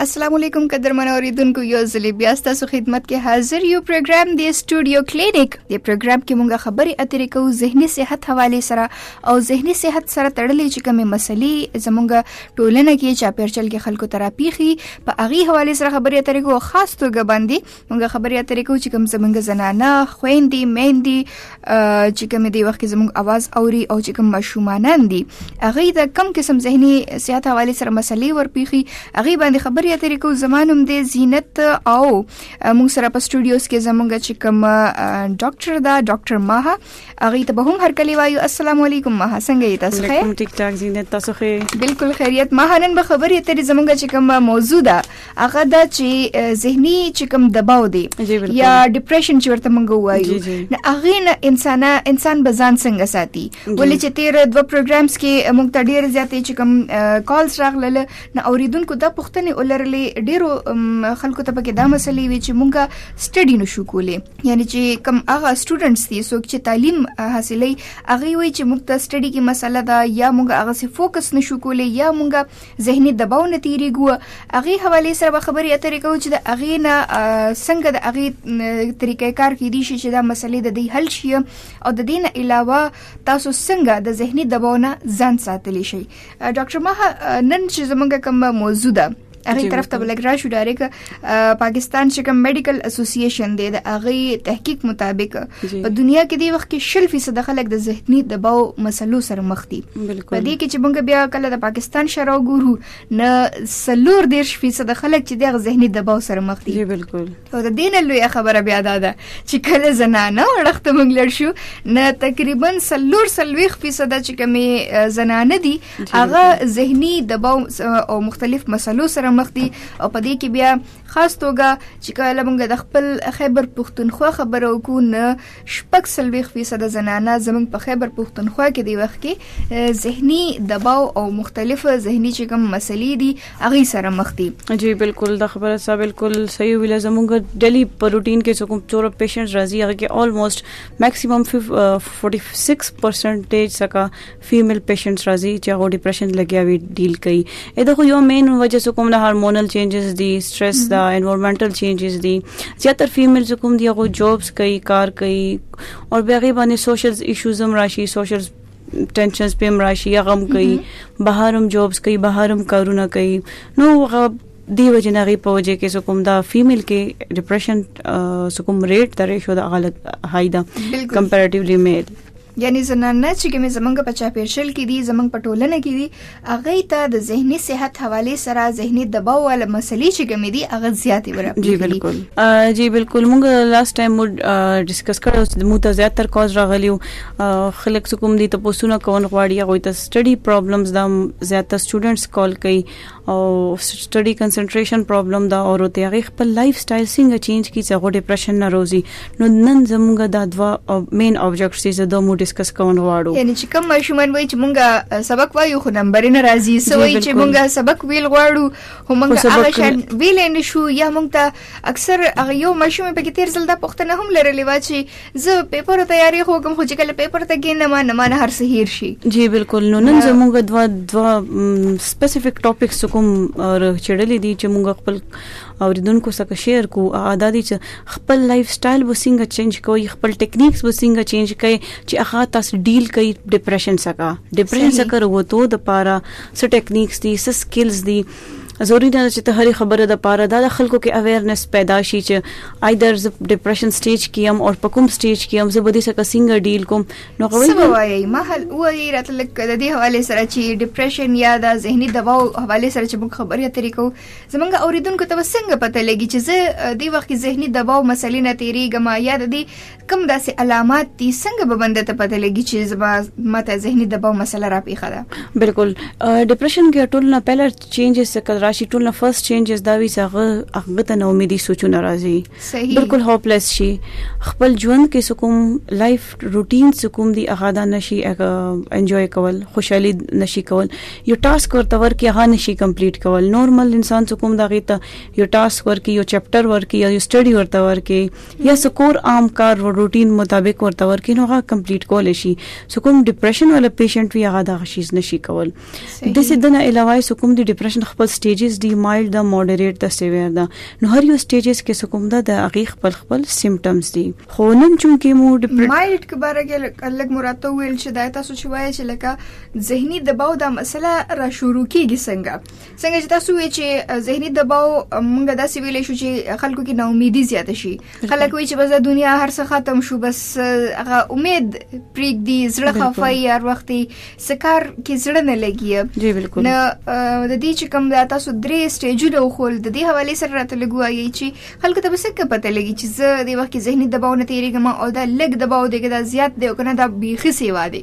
السلام علیکم قدرمن اوریدونکو یو ځل بیا تاسو خدمت کې حاضر یو پروګرام دی سټوډیو کلینیک د پروګرام کې مونږه خبرې اترې کوو زهنی صحت حواله سره او زهنی صحت سره تړلې چې کومې مسلې زمونږ ټولنه کې چاپیرچل کې خلکو تراپیخي په اغي حواله سره خبرې اترې کوو خاص توګه باندې مونږ خبرې اترې کوو چې کوم زمونږ زنانه خويندې میندې چې کوم دی وخت زمونږ आवाज اوري او چې کوم ماشومانان دي هغه د کم قسم زهني صحت حواله سره مسلې ورپیخي هغه باندې خبرې اترې کوو زمانوم دې زینت او مونږ سره په سټوډیوز کې زمونږ چې کوم ډاکټر دا ډاکټر ماه هغه ته به هم هر کلی وایو السلام علیکم ماه څنګه یې تاسو ښه ټیک ټاک زینت تاسو ښه بالکل خیریت ماه نن به خبرې اترې زمونږ چې کوم موضوع ده هغه دا چې زهنی چې کوم دباو دی یا ډیپریشن چې ورته مونږ وایو نو هغه نه انسان انسان بزان څنګه ساتي ولې چې تیر دوه پروګرامز کې مونږ ته ډیر زیاتې چې کوم کالز راغلل نو اوریدونکو دا پوښتنې ولرلې ډیرو خلکو ته پکې دا مسلې وی چې مونږه سټډي نشو کولې یعنی چې کوم هغه سټوډنټس دي څوک چې تعلیم حاصلې هغه وی چې مونږ ته سټډي کې مسله ده یا مونږ هغه سي فوکس نشو کولې یا مونږه ذهني دباو نه تیریږو هغه حواله سره به خبرې اترې کوو چې د هغه نه څنګه د هغه طریقې کار کې دي چې دا مسلې د دې حل شي او د دین علاوه تاسو څنګه د ذهني دباو نه ځان ساتلی شي ډاکټر مها نن چې زمونږ کوم موضوع ده هغه طرف ته بلګ راشو ډایرک پاکستان چې کوم میډیکل اسوسییشن دی د هغه تحقیق مطابق په دنیا کې دی وخت کې شل فیصد خلک د ذهني دباو مسلو سره مخ دي په دې کې چې موږ بیا کله د پاکستان شرا ګورو نه سلور دیرش فیصد خلک چې د ذهني دباو سره مخ دي بالکل او د دین لوی خبره بیا دا ده چې کله زنانه ورخت موږ لړ شو نه تقریبا سلور سلويخ فیصد چې کومې زنانه دي هغه ذهني دباو او مختلف مسلو سره مخ دي او په دې کې بیا خاص توګه چې کله موږ د خپل خیبر پښتونخوا خبرو کو نه شپږ سلويخ فیصد زنانه زموږ په خیبر پښتونخوا کې دی وخت کې ذهني دباو او مختلف ذهني چې کوم مسلې دي هغه سره مخ دي جی بالکل د خبره سره بالکل صحیح ویل زموږ ډلی په روټین کې څوک چور پیشنټ راځي هغه کې آلموست میکسیمم 46% څخه فیمیل پیشنټس راځي چې هغه ډیپریشن لګیا وي ډیل کوي اې دا خو یو مین وجه سو کوم د هورمونل چینجز دي سټرس دا انوایرنمنټل چینجز دي زیاتر فیمیل کوم دي هغه جابز کوي کار کوي او بیا غي باندې سوشل ایشوز هم راشي سوشل ټینشنز پم راشي هغه هم کوي بهر هم جابز کوي بهر هم کارونه کوي نو هغه دی وجه نه غي په وجه کې سو کوم دا فیمیل کې ډیپریشن سو کوم ریټ د ریشو د غلط هاي دا کمپیریټیولی میل یعنی زنانه چې کومې زمونږ په چاپېرشل کې دي زمونږ په ټولنه کې دي هغه ته د ذهني صحت حواله سره ذهني دباو ول مسلې چې کومې دي هغه زیاتې ورپېږي جی بالکل جی بالکل مونږ لاست ټایم مو ډیسکس کړو چې مو ته زیات تر کوز راغلیو خلک څوک هم دي ته پوسونه کول غواړي هغه ته سټډي پرابلمز دا زیات سټوډنټس کال کوي او سټډي کنسنټریشن پرابلم دا او روته هغه خپل لایف سټایل څنګه چینج کی چې هغه ډیپریشن نه روزي نو نن زموږ دا دوا مین ابجیکټس چې زه مو ډیسکس کوم غواړو یعنی چې کوم ماشومان وای چې مونږه سبق وایو خو نمبر نه راځي سوي چې مونږه سبق ویل غواړو خو مونږه هغه شان ویل نه شو یا مونږ ته اکثر هغه یو ماشوم په کې تیر ځل دا پښتنه هم لرلې و چې زه پیپر تیاری خوګم خو چې کله پیپر ته کینم نه ما نه هر څه هیر شي جی بالکل نو نن زموږ دوا دوا سپیسیفیک ټاپکس کوم چړلې دي چې موږ خپل اوریدونکو سره شیر کو ادا دي چې خپل لایف سټایل وسنګ چینج کوي خپل ټیکنیکس وسنګ چینج کوي چې هغه تاسو ډیل کوي ډیپریشن سره ډیپریشن سره وته د پاره څه ټیکنیکس دي څه سکلز دي ضروري نه ده چې ته هرې خبره د پاره دا د خلکو کې اویرنس پیدا شي چې ایدر ز ډیپریشن سټیج کې هم او په کوم سټیج کې هم زه به دې سره څنګه ډیل کوم نو غوړي سبا وایي مهل وایي راتل د دې حواله سره چې ډیپریشن یا د ذهني دباو حواله سره چې موږ خبرې اترې کوو زمونږ اوریدونکو ته څنګه پته لګي چې زه دې وخت کې ذهني دباو مسلې نه تیریږم یا د دې کوم داسې علامات دي څنګه به بنده ته پته لګي چې زما ماته ذهني دباو مسله را پیښه ده بالکل ډیپریشن کې ټول نه پهل چینجز کل راشي ټول نه فرست چینجز دا وی څنګه هغه ته نو امیدي سوچونه راځي بالکل هوپلس شي خپل ژوند کې سکوم لایف روټین سکوم دی هغه دا نشي انجوای کول خوشحالي نشي کول یو ټاسک ورته ورکې هغه نشي کمپلیټ کول نورمال انسان سکوم دا غي ته یو ټاسک ورکې یو چپټر ورکې یا یو سټډي ورته ورکې یا سکور عام کار روټین مطابق ورته ورکې نو هغه کمپلیټ کول شي سو کوم ډیپریشن ولا پیشنټ وی هغه د شیز نشي کول د سې دنه علاوه سو کوم د ډیپریشن خپل سټیجز دی مایلډ د مودریټ د سیویر دا نو هر یو سټیجز کې سو کوم دا د هغه خپل خپل سیمټمز دي خو نن چون کې مو ډیپریشن مایلډ کبرګه لګ مراد ته ویل چې دا تاسو چې وایي چې لکه زهنی دباو دا مسله را شروع کیږي څنګه څنګه چې تاسو وی چې زهنی دباو مونږ داسې ویلې شو چې خلکو کې ناامیدي زیاته شي خلک وی چې بس د دنیا هر څه ختم شو بس هغه امید پریک دی زړه خفای هر وخت سکار کې زړه نه لګي جی بالکل نه د دې چې کوم د تاسو درې سټیجونه خول د دې حواله سره راته لګوایي چې خلکو ته بس کې پته لګي چې زه د وخت کې زهنی دباو نه تیریږم او دا لګ دباو دغه زیات دی او کنه دا بیخي سیوا دی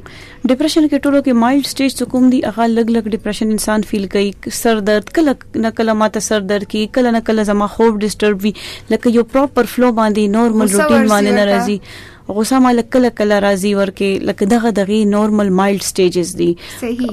ډیپریشن کې ټولو کې مایلډ سټیج څه کوم دي هغه لګ لګ ډیپریشن انسان فیل کوي سر درد کله نه کله ماته سر درد کی کله نه کله زما خوب ډیسټرب وي لکه یو پراپر فلو باندې نورمال روټین باندې ناراضي غوسه مال کله کله راضي ورکه لکه دغه دغه نورمال مایلډ سټیجز دي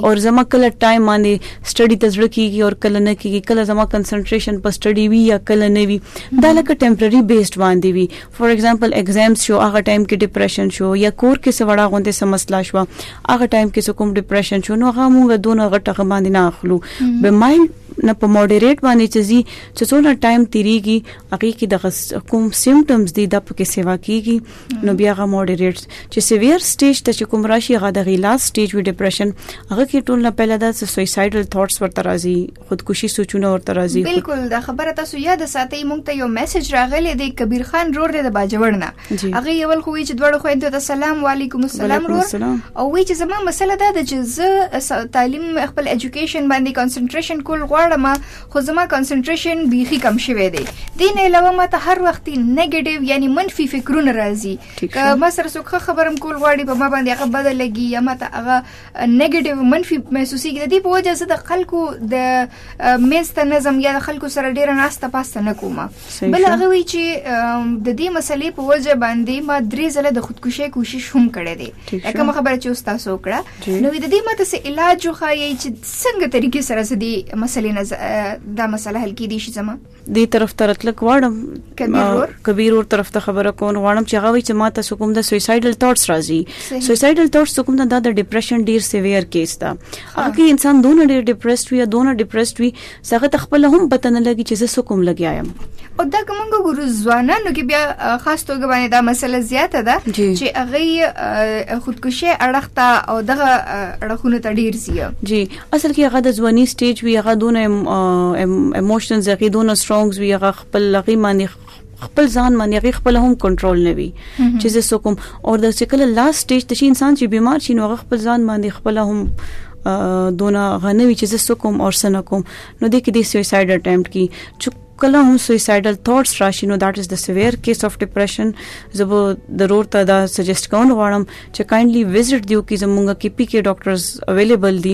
او زما کله ټایم باندې سټډي تزړه کیږي او کله نه کیږي کله زما کنسنټریشن په سټډي وی یا کله نه وی دا لکه ټمپرري بیسډ باندې وی فور اګزامپل اګزامز شو هغه ټایم کې ډیپریشن شو یا کور کې سوړه غونډه سم مسله شو هغه ټایم کې کوم ډیپریشن شو نو هغه موږ دونه غټه غباندې نه اخلو به مایل نه په موډریټ باندې چې زی چې څونه ټایم تیریږي هغه کې د کوم سیمټمز دي د پکې سیوا کیږي نو بیا هغه موډریټ چې سیویر سټیج ته چې کوم راشي هغه د غیلا سټیج وی ډیپریشن هغه کې ټول نه پهلا د سویسایډل ثاټس ورته راځي خودکشي سوچونه ورته راځي بالکل دا خبره تاسو یاد ساتي مونږ ته یو میسج راغلی دی کبیر خان رور دی د باجوړ نه هغه یو ول خو چې دوړ خو د سلام علیکم السلام رور او وی چې زما مسله دا ده چې زه تعلیم خپل اډوکیشن باندې کنسنټریشن کول غواړم خو زما کنسنټریشن بیخي کم شوی دی دین علاوه ما ته هر وخت نیگیټیو یعنی منفي فکرونه راځي که ما سره څوک خبرم کول غواړي په ما باندې هغه بدل لګي یا ما ته هغه نیگیټیو منفي محسوسیږي د دې په وجه زه د خلکو د مینسته نظم یا د خلکو سره ډیره ناسته پاسته نه کوم بل هغه وی چې د دې مسلې په وجه باندې ما درې ځله د خودکشي کوشش هم کړې دي لکه ما خبره چې اوستا سو کړه نو د دې ماته سه علاج خو یې چې څنګه طریقې سره سدي مسلې نه دا مسله حل کیدی شي زموږ دې طرف ته راتلک غواړم کبیر ور طرف ته خبره کوم غواړم چې هغه وي چې ما ته سکوم د سویسایډل ټاټس راځي سویسایډل ټاټس کوم نه د ډیپریشن ډیر سیویر کیس ده هغه انسان دون ډیر ډیپریسډ وي دون ډیپریسډ وي څنګه تخپل هم پته نه لګي چې زه سکوم لګیا یم او دا کومه ګورو ځوانانو کې بیا خاص توګه باندې دا مسله زیاته ده چې هغه خودکشي اړخته او دغه اړخونه ته ډیر زیات جی اصل کې هغه د ځواني سټیج وی هغه دونه ایموشنلز هغه دونه سترونګز وی هغه خپل لغی باندې خپل ځان باندې هغه خپل هم کنټرول نه وي چې زه سکم او د شکل لاست سټیج ته شي انسان چې بیمار شي نو هغه خپل ځان باندې خپل هم دونه غنوي چې زه سکم او سنکم نو د کې د سویساید اټمپټ کی کله هم سویسایډل ټاټس راشي نو داټ از د سویر کیس اف ډیپریشن زه به ضرور ته دا سجیسټ کوم غواړم چې کایندلی وزټ دیو کې زمونږ کې پی کې ډاکټرز اویلیبل دي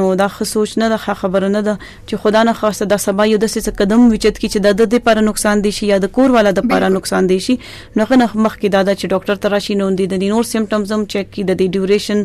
نو دا خه سوچ نه ده خه خبره نه ده چې خدا نه خاصه دا سبا یو د څه قدم وچت کی چې د د لپاره نقصان دي شي یا د کور والا د لپاره نقصان دي شي نو غنه مخ کې دا چې ډاکټر تراشي نو د نور سیمټمز هم چیک کی د ډیوریشن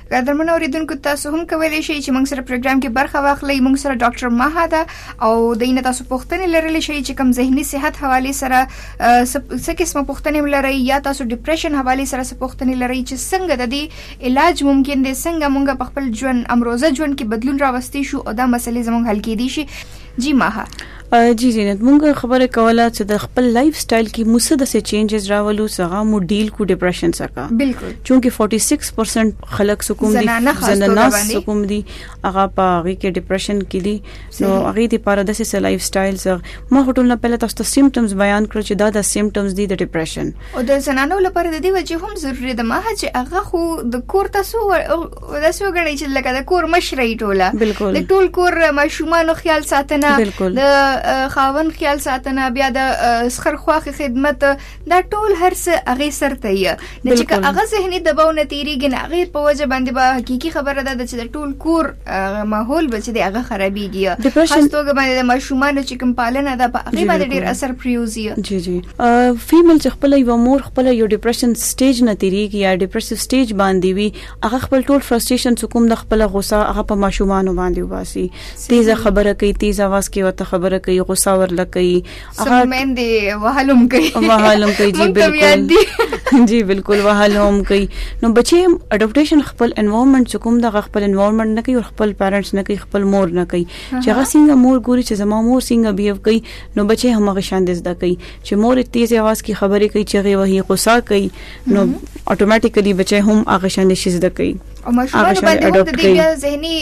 قدرمن اوریدونکو تاسو هم کولی شئ چې موږ سره پروګرام کې برخه واخلئ موږ سره ډاکټر مها ده او د نه تاسو پوښتنې لرلی شئ چې کوم ذهني صحت حواله سره څه قسمه پوښتنې لرئ یا تاسو ډیپریشن حواله سره څه پوښتنې لرئ چې څنګه د دې علاج ممکن دی څنګه موږ په خپل ژوند امروزه ژوند کې بدلون راوستي شو او دا مسلې زموږ حل کېدي شي جی مها جی زینت مونږ خبره کوله چې د خپل لایف سټایل کې مو څه داسې چینجز راولو چې هغه مو ډیل کو ډیپریشن څخه بالکل چونکه 46% خلک سکوم دي زنانه سکوم دي هغه په هغه کې ډیپریشن کې دي نو هغه د پاره داسې سه لایف سټایل څخه ما هټول نه پهله تاسو ته سیمټمز بیان کړ چې دا د سیمټمز دي د ډیپریشن او د زنانو لپاره د دې وجه هم ضروری ده ما چې هغه خو د کور تاسو داسې وګڼئ چې لکه د کور مشره یې ټوله بالکل د ټول کور ماشومانو خیال ساتنه بالکل د خاون خیال ساتنه بیا د سخر خواخ خدمت دا ټول هر څه هغه سرته یې نه چې هغه ذهني دباو نه تیریږي نه غیر په وجه باندې به حقيقي خبره ده چې د ټول کور ماحول به چې دی هغه خرابيږي خاص توګه باندې د ماشومانو چې کوم پالنه ده په هغه باندې ډیر اثر پریوزي جی جی فیمل چې خپل یو مور خپل یو ډیپریشن سټیج نه تیریږي یا ډیپریسیو سټیج باندې وي هغه خپل ټول فرستریشن چې کوم د خپل غوسه هغه په ماشومانو باندې وباسي تیز خبره کوي تیز आवाज کې وته خبره کوي غوسه ورل کوي هغه مند وهلم کوي وهلم کوي جی بالکل جی بالکل وهلم کوي نو بچي اډاپټیشن خپل انوایرنمنت چې کوم د خپل انوایرنمنت نه کوي او خپل پیرنټس نه کوي خپل مور نه کوي چې هغه څنګه مور ګوري چې زما مور څنګه بیهو کوي نو بچي همغه شان دز د کوي چې مور تیز आवाज کې خبرې کوي چې غي وهي غوسه کوي نو اتوماتیکلی بچي هم هغه شان شي زده کوي او ماشومان باندې هم د دې ذهني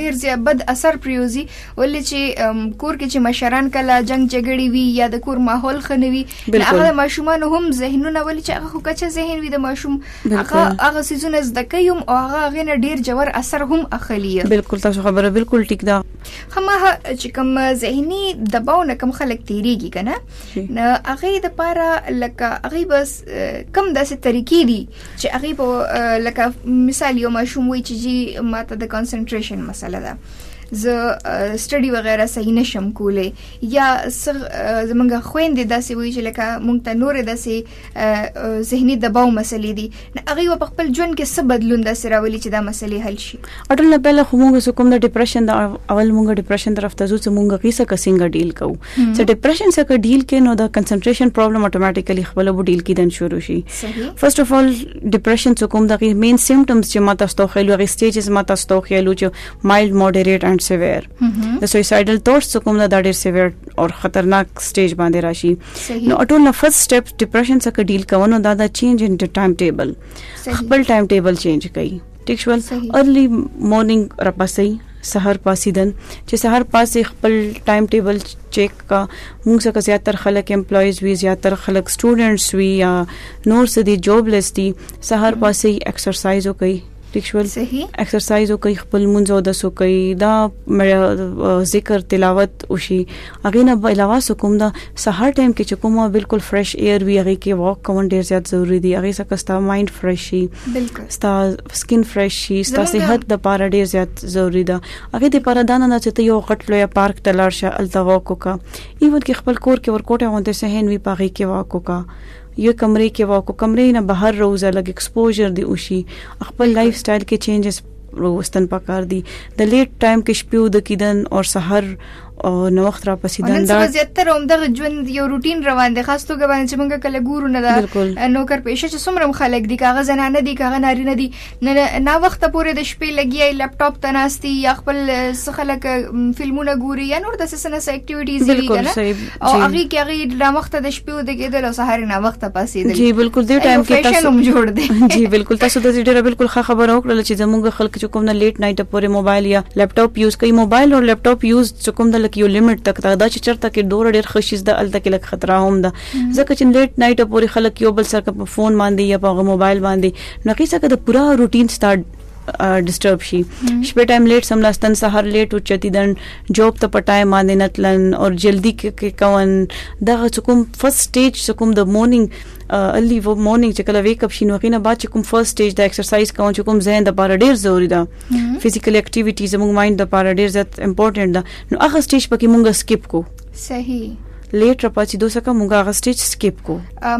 ډیر زیات بد اثر پریوزي ولې چې کور کې چې مشران کله جنگ جګړې وي یا د کور ماحول خنوي هغه ماشومان هم ذهنونه ولې چې هغه کچه ذهن وي د ماشوم هغه هغه سيزونه زده کوي او هغه غنه ډیر جوړ اثر هم اخلي بالکل تاسو خبره بالکل ټیک ده خمه چې کوم ذهني دباو نه کوم خلک تیریږي کنه نو هغه د پاره لکه هغه بس کم داسې طریقې دي چې هغه په لکه مثال یو ماشوم وي چې جی ماته د کانسنټریشن مسله ده زه سټډي وغیرہ صحیح نشم کولای یا زمونږ خويندې داسې وي چې لکه مونږ ته نور داسې ذهني دباو مسلې دي هغه په خپل ژوند کې څه بدلون د سره ولي چې دا مسلې حل شي اټول نه پهله خو موږ کوم د ډیپریشن د اول موږ ډیپریشن طرف ته ځو چې موږ کیسه کسنګ ډیل کوو چې ډیپریشن سره ډیل کې نو د کنسنټریشن پرابلم اتوماتیکلی خپل وو ډیل کیدن شروع شي فرست اف ال ډیپریشن څه کوم د مین سیمټمز چې ما تاسو ته خېلو هغه سټیجز ما تاسو ته خېلو چې مایلډ مودریټ اند سیویر د سویسایډل ټاټس څه کوم د ډیر سیویر او خطرناک سټیج باندې راشي صحیح نو ټول نه فرست سټپ ډیپریشن څخه ډیل کوونو دا دا چینج ان ټایم ټیبل خپل ټایم ټیبل چینج کړئ ټیک شول ارلی مارنینګ راپاسي سحر پاسیدن چې سحر پاسې خپل ټایم ټیبل چیک کا موږ څخه زیات تر خلک امپلایز وی زیات تر خلک سټوډنټس وی یا نور سدي جاب لستی سحر پاسې ایکسرسایز وکړي ټیک شول ایکسرسایز وکي خپل منځ او د سوکي دا ذکر تلاوت وشي اغه نه علاوه سکوم دا سحر ټایم کې چکو ما بالکل فرش ایر وی اغه کې واک کوم ډیر زیات ضروری دی اغه سکه ستا مایند فرش شي بالکل ستا سکن فرش شي ستا صحت د پاره ډیر زیات ضروری ده اغه د پاره دا نه چې ته یو غټ لوی پارک تلار شه التوا کوکا ایون کې خپل کور کې ورکوټه غونډه سهن وی پاغي کې واک کوکا یوه کمرې کې واکو کمرې نه بهر روزه لګ ایکسپوجر دی اوشي خپل لایف سټایل کې چینجز روستل پکار دي د لیټ ټایم کې شپې ود کیدن او سحر او نو وخت را پسې دن دا زیاتره هم دغه ژوند یو روټین روان دي خاص توګه باندې چې موږ کله ګورو نه دا نوکر پېشه چې څومره خلک دي کاغه زنانه دي کاغه نارینه دي نه نه وخت پورې د شپې لګیای لپټاپ ته ناشتي یا خپل څه خلک فلمونه ګوري یا نور د سسنه سه اکټیویټیز دي کنه او هغه کې هغه د وخت د شپې او د کېدل او سحر نه وخت پاسې دي جی بالکل دې ټایم کې تاسو هم جوړ دي جی بالکل تاسو د دې ډېر بالکل ښه خبر او کړل چې زموږ خلک چې کوم نه لیټ نایټ پورې موبایل یا لپټاپ یوز کوي موبایل او لپټاپ یوز چې کوم د لکیو لیمټ تک دا چې چرته کې ډور ډېر خوشیز د الته کې لک خطر هم ده ځکه چې لیټ نایټ پورې خلک یو بل سره په فون باندې یا په موبایل باندې نو کې څنګه د پورا روټین ستارت ډیسټرب شي شپه ټایم لیټ سملاستن سحر لیټ او چتیدن جاب ته پټای باندې نتلن او جلدی کې کون دغه کوم فرست سټیج کوم د مورنینګ ارلی و مورنینګ چې کله ویک اپ شي نو غینه بعد چې کوم فرست سټیج د ایکسرسایز کوم چې کوم ذهن د لپاره ډیر ضروری ده فزیکل اکټیویټی زموږ مایند د لپاره ډیر زیات امپورټنت ده نو هغه سټیج پکې مونږه سکیپ کو صحیح لیټ را پاتیدو څخه موږ هغه سټیج سکیپ کو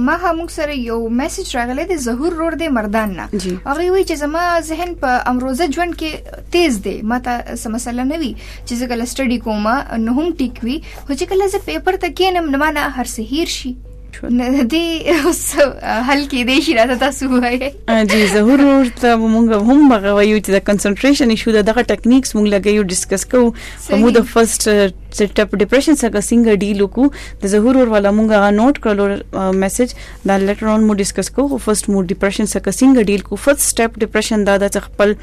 ما هم موږ سره یو میسج راغلی دی ظهور رور دی مردان نه هغه وی چې زما ذهن په امروزه ژوند کې تیز دی ما ته سم مسله نه وی چې زه کله سټډي کوم نو هم ټیک وی خو چې کله زه پیپر ته کینم نه ما نه هر څه هیر شي دی اوس حل کې دی شي راته تاسو وایي جی ظهور ورته مونږ هم مغوي چې د کنسنټریشن ایشو دغه ټیکنیکس مونږ لګیو ډیسکس کوو مو د فرست سټپ ډیپریشن سره څنګه ډیل وکړو د ظهور ور ولا مونږه غا نوٹ کړلو میسج دا لیټر اون مو ډیسکس کو خو فرست مو ډیپریشن سره څنګه ډیل کو فرست سټپ ډیپریشن دا د خپل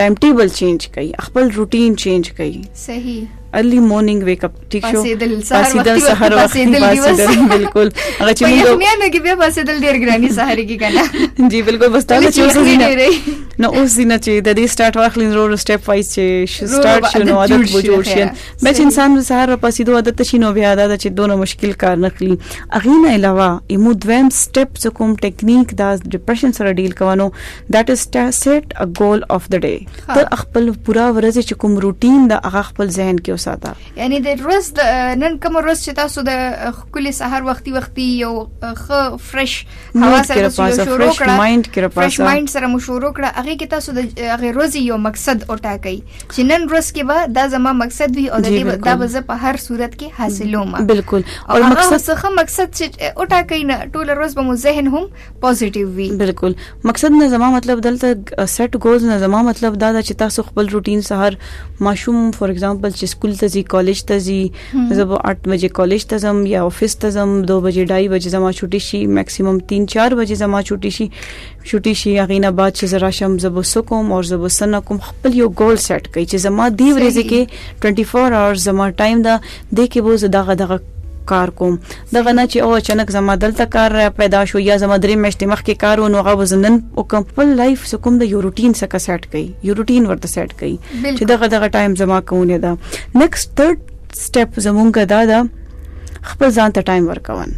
ټایم ټیبل چینج کړئ خپل روټین چینج کړئ صحیح ارلی مارنینګ ویک اپ ٹھیک شو پاسیدل سحر وخت پاسیدل بالکل هغه چې موږ په یخنیانو کې بیا پاسیدل ډیر ګرانی سحر کې کنه جی بالکل بس تاسو چې نو اوس دینه چې د دې سٹارټ واخلې نو رو سټپ وایز چې سٹارټ شو نو عادت به جوړ شي به چې انسان د سهار په سیدو عادت شي نو بیا دا چې دونه مشکل کار نه کړي اغه نه علاوه ایمو دویم سټپ چې کوم ټیکنیک دا ډیپریشن سره ډیل کوونو دیٹ از سیټ ا ګول اف د ډے ته خپل پورا ورځ چې کوم روټین دا هغه خپل ذهن کې وساته یعنی د ورځ نن کوم ورځ چې تاسو د خپل سهار وختي وختي یو خ فرش هوا سره تاسو شروع کړه مایند کې راپاسه فرش مایند سره مو شروع کړه هغه کې تاسو د هغه روزي یو مقصد او ټاکي چې نن روز کې به دا زما مقصد وي او د دې دا به په هر صورت کې حاصلو ما بالکل او مقصد څخه مقصد چې او ټاکي نه ټول روز به مو ذهن هم پوزټیو وي بالکل مقصد نه زما مطلب دلته سیټ ګولز نه زما مطلب دا چې تاسو خپل روټین سهار ماشوم فور ایگزامپل چې سکول ته ځي کالج ته ځي زه به 8 بجې کالج ته ځم یا افیس ته ځم 2 بجې ډای بجې زما چټي شي ماکسیمم 3 4 بجې زما چټي شي چټي شي هغه نه بعد چې زرا شم زب سکوم او زب سن کوم خپل یو ګول سیټ کړئ چې زما دی ورځې کې 24 اورز زما ټایم ده د کې بو زه دغه دغه کار کوم دغه نه چې او اچانک زما دلته کار را پیدا شو یا زما درې میاشتې مخکې کار و نو هغه به زه نن وکړم خپل لایف څه کوم د یو روټین څخه سیټ کړي یو روټین ورته سیټ کړي چې دغه دغه ټایم زما کونه ده نیکسټ ثرد سټپ زمونږ دا ده خپل ځان ته ټایم ورکون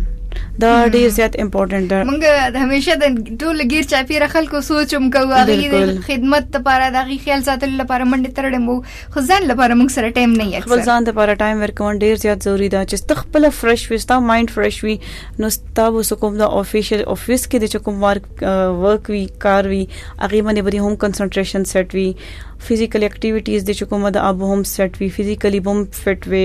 دا ډیر زیات امپورټنت ده مونږ همیشه د ټول غیر چاپیره خلکو سوچوم کوو هغه خدمت لپاره د غی خیال ساتل لپاره منډه ترړم خو ځان لپاره موږ سره ټایم نه یې خپل ځان لپاره ټایم ورکول ډیر زیات ضروری ده چې تخپل فرش وي ستا مایند فرش وي نو ستا وس کوم د افیشل افیس کې د چکم ورک ورک وی کار وی هغه باندې بری هم کنسنټریشن سیټ وی فزیکل اکټیویټیز د چکم د اب هم سیټ وی فزیکلی بم فټ وی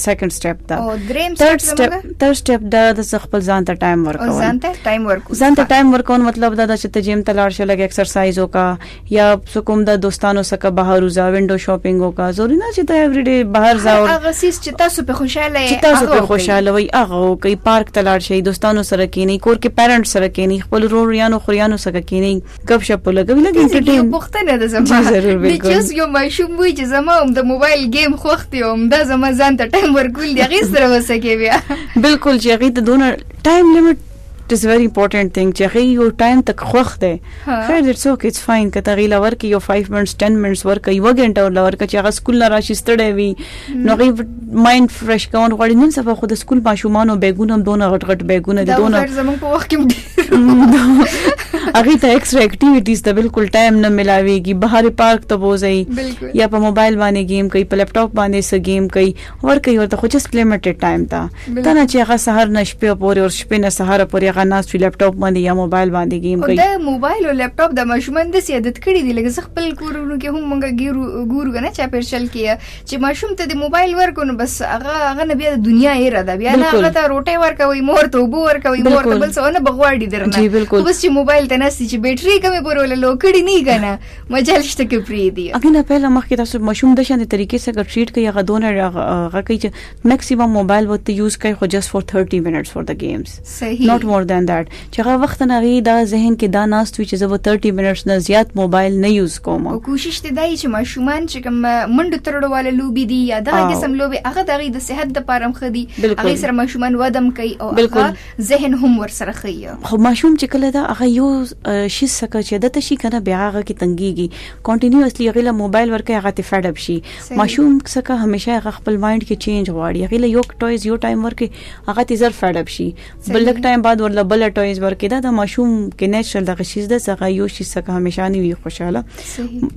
سیکنډ سټپ دا او دریم ثرد سټپ ثرد سټپ دا د خپل ځان ته ټایم ورکول ځان ته ټایم ورکول ځان ته ټایم ورکول مطلب دا چې ته جیم ته لاړ شې لګ ایکسرسایز وکا یا کوم د دوستانو سره بهر وزا وینډو شاپینګ وکا ضروري نه چې ته ایوری ډے بهر ځاو هغه سیس چې تاسو په خوشاله یې تاسو په خوشاله وي هغه کوي پارک ته لاړ شي دوستانو سره کینی کور کې پیرنټ سره کینی خپل رور یانو خریانو سره کینی ګپ شپ لګوي لګي انټرټین پښتنه ده زما جی ضرور بالکل چې اوس یو ماشوم وي چې زما هم د موبایل گیم خوښ دی هم دا زما ځان ته ټایم ورکول دی غي سره وسکه بیا بالکل چې غي ته دونه ټایم لیمټ اټس ویری امپورټنت ثینګ چې هغه یو ټایم تک خوخ دی خیر اټس اوکې اټس فاین کته غیلا ورکې یو 5 منټس 10 منټس ورکې یو غنټه ور لور کې چې هغه سکول نه راشي ستړی وي نو غي ماين فرش کول غواړي نن سبا خو د سکول ماشومان او بیګونه هم دونه غټ غټ بیګونه دي دونه دا زموږ په وخت کې هغه ته ایکسترا اکټیویټیز ته بالکل ټایم نه ملاويږي بهر پارک ته بوزي یا په موبایل باندې گیم کوي په لپټاپ باندې سه گیم کوي ور کوي ورته خو جست لیمیټډ ټایم تا دا نه چې هغه سحر نه شپه پورې او شپه نه سحر پورې هغه ناس چې لپټاپ باندې یا موبایل باندې گیم کوي دا موبایل او لپټاپ د ماشومان د سیادت کړی دی لکه خپل کورونو کې هم مونږ ګورو ګورو نه چا پرشل کې چې ماشوم ته د موبایل ورکو نو بس هغه هغه نه بیا د دنیا هیره ده بیا نه هغه ته روټۍ ورکوي مور ته اوبه ورکوي مور ته بل څه نه بغواړي درنه خو بس چې موبایل ته نستی چې بیټري کمې پورې ولا لوکړي نه کنه مجال شته کې پری دی اګه نه پهله مخکې تاسو ماشوم د شان طریقې سره ټریټ کوي هغه دونه هغه کوي چې میکسیمم موبایل وخت یوز کوي خو جست فور 30 منټس فور د گیمز صحیح ناټ مور دین دیټ چې هغه وخت نه غي دا ذهن کې دا ناست وي چې زه به 30 منټس نه زیات موبایل نه یوز کوم او کوشش دې دی چې ماشومان چې کوم منډو ترړواله لوبي دي یا دغه قسم لوبي هغه دغه د صحت د پاره مخ دي هغه سره ماشومان ودم کوي او هغه ذهن هم ور سره خي خو ماشوم چې کله دا هغه یو شي سکه چې د تشي کنه بیا هغه کې تنګيږي کنټینیوسلی هغه له موبایل ورکه هغه ته فډ اپ شي ماشوم سکه همیشه هغه خپل مایند کې چینج غواړي هغه یو ټویز یو ټایم ورکه هغه تی زر فیډ اپ شي بل لک ټایم بعد ورله بل ټویز ورکې دا د ماشوم کې نېچرل دغه شیز د څنګه یو شي څخه همیشانی وي خوشاله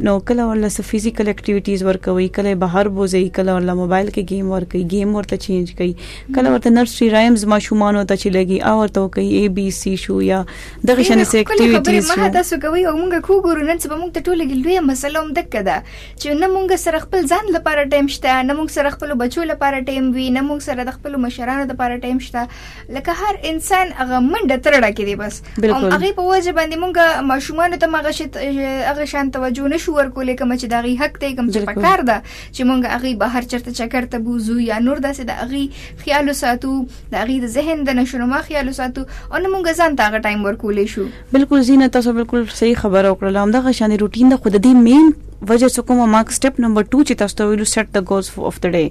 نو کله ورله څه فزیکل اکټیویټیز ورکوي کله بهر بوزي کله ورله موبایل کې گیم ورکوي گیم ورته چینج کوي کله ورته نرسری رایمز ماشومان ته چې لګي او ورته کوي ای بی سی شو یا دغه شنه سې اکټیویټیز شو ما تاسو کوي او موږ کو ګورو نن سبا موږ ته ټول ګلوي مسله هم دک ده چې نه مونږ سره خپل ځان لپاره ټایم شته نه مونږ سره خپل بچو لپاره ټایم وي نه مونږ سره د خپل مشرانو لپاره ټایم شته لکه هر انسان هغه منډه ترړه کې دی بس هم هغه په وجه باندې مونږ ماشومان ته مغه شت هغه شان توجه نشو ورکول کوم چې داغي حق دی کوم چې پکار ده چې مونږ هغه بهر چرته چکر ته بوزو یا نور داسې د هغه خیال ساتو د هغه د ذهن د نشونما خیال ساتو او نه مونږ ځان ته هغه ټایم ورکول شو بلکل زينه تاسو بلکل صحیح خبره وکړه همدغه شان روټین ده خود دې مین وجه څه کومه مارک سټپ نمبر 2 چې تاسو ته ویلو سیټ د ګولز اف د ډے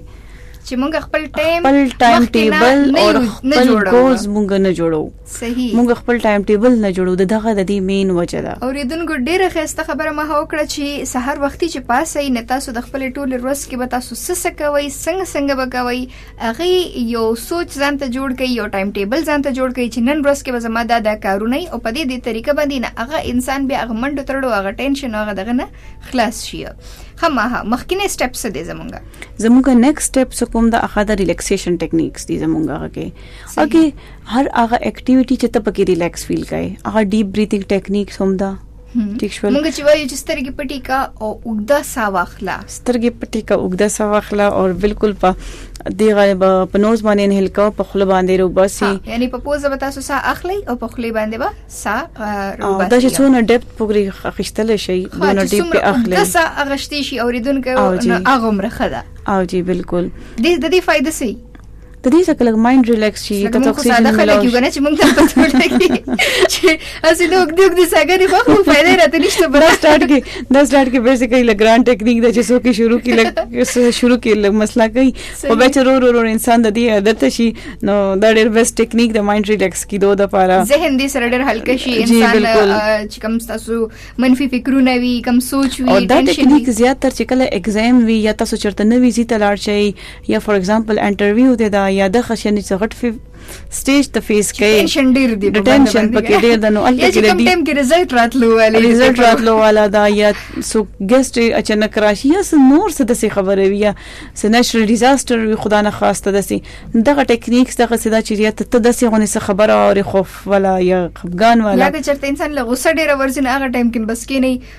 چې مونږ خپل ټایم خپل ټایم ټیبل او خپل ګوز مونږ نه جوړو صحیح مونږ خپل ټایم ټیبل نه جوړو د دغه د دې مین وجه ده او ریدونکو ډیره خسته خبره ما هو کړه چې سحر وختي چې پاسه نه تاسو د خپل ټول ورځ کې به تاسو سس کوي څنګه څنګه به کوي هغه یو سوچ ځان ته جوړ کړي یو ټایم ټیبل ځان ته جوړ کړي چې نن ورځ کې به زما دا دا کارونه او په دې دې طریقه باندې نه هغه انسان بیا هغه منډو ترړو هغه ټینشن هغه دغه نه خلاص شي هماها مخکینه سټپ څه دی زمونږه زمونږه نیکسټ سټپ څه کوم دا هغه د ریلیکسیشن ټیکنیکس دي زمونږه هغه کې هغه هر هغه اکټیویټي چې ته پکې ریلیکس فیل کړي هغه ډیپ بریثینګ ټیکنیکس هم ده ټیک شول موږ چې وایو چې سترګې پټې کا او اوږده سا واخلا سترګې پټې کا اوږده سا واخلا او بالکل په دی غالب په نوز باندې انهل کا په خله باندې رو باسي یعنی په پوزه به تاسو سا اخلي او په خله باندې به سا رو باسي دا چې څونه ډیپت پوری اخیستل شي دونه ډیپ په اخلي دا سا اغشتي شي اوریدونکو هغه مرخه ده او جی بالکل دې د دې فائدې سي ته دې څخه لګ مایند ریلیکس شي ته ته اکسیجن ملاو ساده خلک یو چې موږ ته پته ولګي چې اسی نو وګ دیوګ دې ساګرې خو خو فائدې راته نشته بل سٹارټ کې دا سٹارټ کې بیسیکلی لګران ټیکنیک د چې سو کې شروع کې لګ شروع کې لګ مسله کوي او به چې رو رو رو انسان د دې عادت شي نو دا ډېر بیسټ ټیکنیک د مایند ریلیکس کې دوه د پاره ذهن دې سره ډېر هلکه شي انسان چې کم تاسو منفي فکرونه وي کم سوچ وي او دا ټیکنیک زیات تر چې کله ایگزام وي یا تاسو چرته نوې زی تلاړ شي یا فار ایگزامپل انټرویو دی دا یا د خشنې څه غټ فی سټیج ته فیس کوي ټینشن ډیر دی ټینشن پکې ډیر د نو الته کې دی ټیم کې رزلټ راتلو والی رزلټ راتلو والا دا یا سو ګیسټ اچانک راشي یا نور څه د خبره وي یا څه نشرل ډیزاستر وي خدا نه خواسته دسي دغه ټیکنیکس دغه څه دا چې یا ته دسي غونې څه خبره او خوف ولا یا خفګان ولا لکه چرته انسان له غوسه ډیر ورځي نه هغه ټایم کې بس کې نه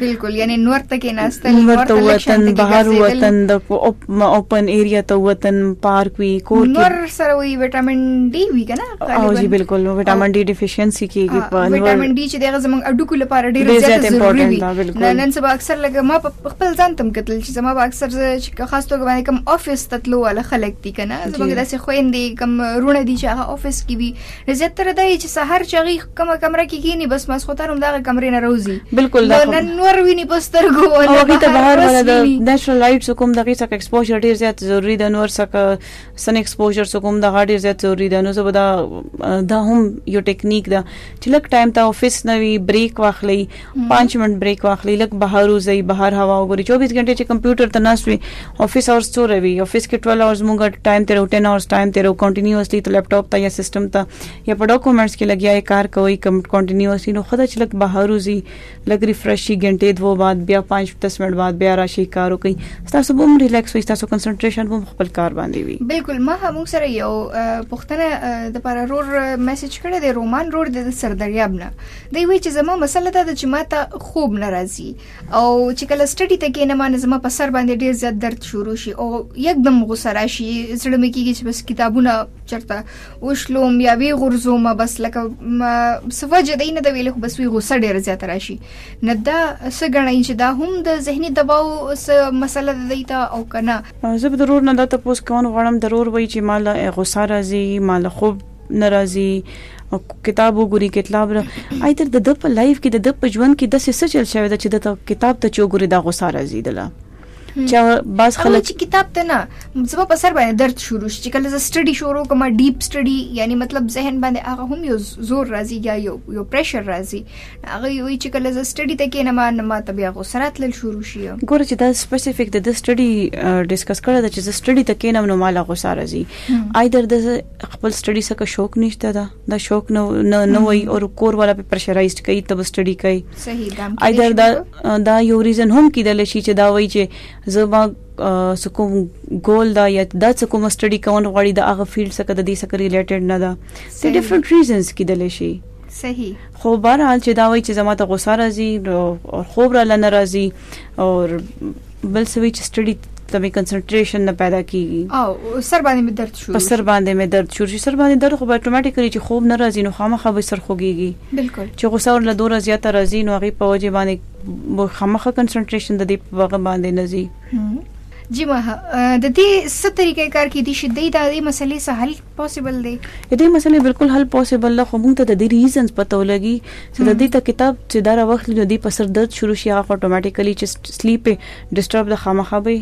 بالکل یعنی نور ته کې ناستل نور ته وطن بهر وطن د اوپن ایریا ته وطن پارک وی کور کې نور سره وی وټامین ډي وی کنه او جی بالکل وټامین ډي ډیفیشنسي کېږي په نور وټامین ډي چې دغه زمونږ اډوکو لپاره ډیر زیات ضروري وي نن سبا اکثر لګ ما خپل ځان تم کتل چې زما به اکثر چې خاص توګه باندې کم افیس تتلو ولا خلک دي کنه زمونږ داسې خويندې کم رونه دي چې هغه افیس کې وي زیاتره دای چې سحر چغي کومه کمره کې کینی بس ماسخوتن هم دغه کمرې نه روزي بالکل دا نن نور ویني په سترګو ولا هغه ته بهر ولا د نېشنل لایټس کوم دغه څخه ایکسپوژر ډیر زیات ضروری ده نور څخه سن ایکسپوژر کوم دغه ډیر زیات ضروری ده نو زبدا دا هم یو ټیکنیک ده چې لک ټایم ته افیس نه وی بریک واخلي 5 منټ بریک واخلي لک بهر وځي بهر هوا وګوري 24 غنټه چې کمپیوټر ته ناس وي افیس اورز څو روي افیس کې 12 اورز مونږه ټایم تیر 10 اورز ټایم تیر کنټینیوسلی ته لپټاپ ته یا سیستم ته یا په ډاکومنټس کې لګیا یې کار کوي کم کنټینیوسلی نو خدای چې لګ بهر وزي لګ ریفرش شي غنټې دوه بعد بیا 5 10 منټ بعد بیا راشي کار کوي تاسو به هم ریلیکس وي تاسو کنسنټریشن به خپل کار باندې وي بالکل ما هم سره یو پښتنه د پر رور میسج کړی دی رومان رور د سردریاب نه دی وی چې زما مسله ده چې ما ته خوب ناراضي او چې کله سټډي ته کې نه ما نه زما په سر باندې ډیر زیات درد شروع شي او یکدم غوسه راشي زړه مې کیږي چې بس کتابونه چرته وشلوم یا وی غرزوم بس لکه څه وجه دی نه د ویل خو بس وی غوسه ډیره زیاته راشي نه دا څه غنئ چې دا هم د ذهني دباو څه مسله ده دی ته او کنه زه به ضرور نه دا تاسو کوم غواړم ضرور وای چې مال غوسه راځي مال خوب ناراضي او کتاب وګوري کتاب را آی تر د د په لایف کې د د په ژوند کې د څه چل شوی د چې د کتاب ته چوغوري دا غوسه راځي دله چې بعض خلک چې کتاب ته نه زما په سر باندې درد شروع شي چې کله زه سټډي شروع کوم ډیپ سټډي یعنی مطلب ذهن باندې هغه هم یو زور راځي یا یو یو پریشر راځي هغه یو چې کله زه سټډي ته کېنم نو ما ته بیا غوسرات لل شروع شي ګور چې دا سپیسیفیک د سټډي ډیسکس کړه چې زه سټډي ته کېنم نو ما لا غوسه راځي ایدر د خپل سټډي څخه شوق نشته ده دا شوق نه نه وای او کور والا په پرشرایزډ کوي تب سټډي کوي صحیح دا ایدر دا دا یو ریزن هم کیدل شي چې دا وای چې زما سکوم ګول دا یا دا څه کوم سټډي کول غواړي دا هغه فیلډ څخه د دې سره ریلیټډ نه ده ته ډیفرنٹ ریزنز کیدل شي صحیح خو بهرحال چې دا وای چې زما ته غوسه راځي او خوب را لنه راځي او بل څه وی چې سټډي ته مې کنسنټریشن نه پیدا کیږي او سر باندې مې درد شروع په سر باندې مې درد شروع شي سر باندې درد خو اتوماتیکلی چې خوب نه راځي نو خامخا به سر خوږيږي بالکل چې غوسه ور له دوره زیاته راځي نو هغه په وجه باندې خامخا کنسنټریشن د دې په وغه باندې نه ځي جی ما د دې ست طریقې کار کې دي چې د دې مسلې سهل پوسیبل دی. د دې مسئلې بالکل حل پوسیبل ده خو موږ ته د دې ریزنز پته ولګي چې د دې ته کتاب چې دا راوخلي نو دې په سر درد شروع شي هغه اتوماتیکلی چې سلیپ ډیسټرب د خامخا به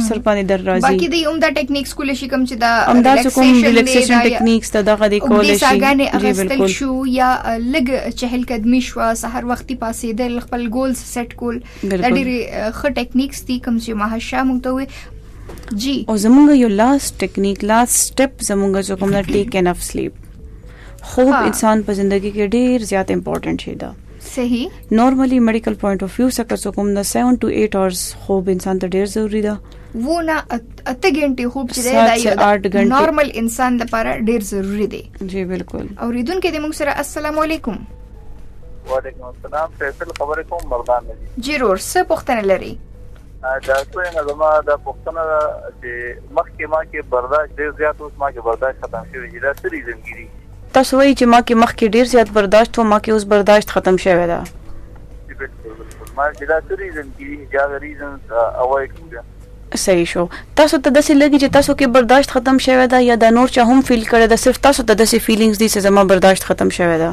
سر باندې در راځي باقي دی هم دا ټیکنیکس کول شي کوم چې دا هم دا چې کوم ریلیکسیشن ټیکنیکس ته دغه دی کول شي ساګانې اغستل شو یا لګ چهل قدمي شو سحر وختي پاسې د خپل ګولز سیټ کول دا ډېری خ ټیکنیکس دي کوم چې ماهشه مونږ ته جی او زمونږ یو لاست ټیکنیک لاست سټپ زمونږ زو کوم دا ټیک ان اف سلیپ خوب انسان په ژوندۍ کې ډیر زیات امپورټنت شي دا صحیح نارملی میډیکل پوینټ اف ویو څخه څو کوم دا 7 ټو 8 اورز خوب انسان ته ډیر ضروری ده وو نه اته غنټه خوب چې دا یو نارمل انسان لپاره ډیر ضروری دی جی بالکل او ریدون کې د موږ سره السلام علیکم وعلیکم السلام فیصل خبرې کوم مردان جی رور څه پوښتنه لري ډاکټر صاحب زما دا پوښتنه ده چې مخکې ما کې برداشت ډېر زیات اوس ما کې برداشت ختم شوی چې دا څه ریزن ګیری تاسو وایي چې ما کې مخکې ډېر زیات برداشت و ما کې اوس برداشت ختم شوی ده ما کې دا څه ریزن ګیری چې هغه ریزن اوایډ کړم صحیح شو تاسو ته داسې لګي چې تاسو کې برداشت ختم شوی دا یا دا نور چا هم فیل کړی دا صرف تاسو ته داسې فیلینګز دي چې زما برداشت ختم شوی دا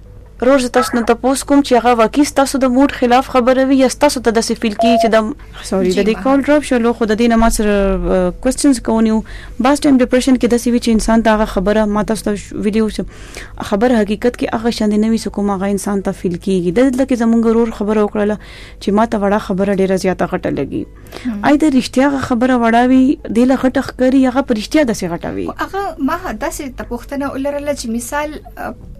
رور زه تاسو نه تپوس کوم چی هغه واقعی ستاسو د موډ خلاف خبره وی یا ستاسو ته داسی فیل کیږی چی د سوري د دې کال ډراپ شو خو د دې نه ما سره کوېسچنز کوونیو باز ټایم ډیپریشن کې داسې وی چې انسان ته هغه خبره ما تاسو ته ویډیو چې خبر حقیقت کې هغه شاندې نه وی کوم هغه انسان ته فیل کیږي دلته کې زمونږ رور خبره وکړه چې ما ته وړه خبره ډیره زیاته غټه لګي آی د رښتیا غ خبره وړه وي د له غټه ښکری هغه په رښتیا د سي غټه وي هغه ما داسې ته پښتنه ولرله چې مثال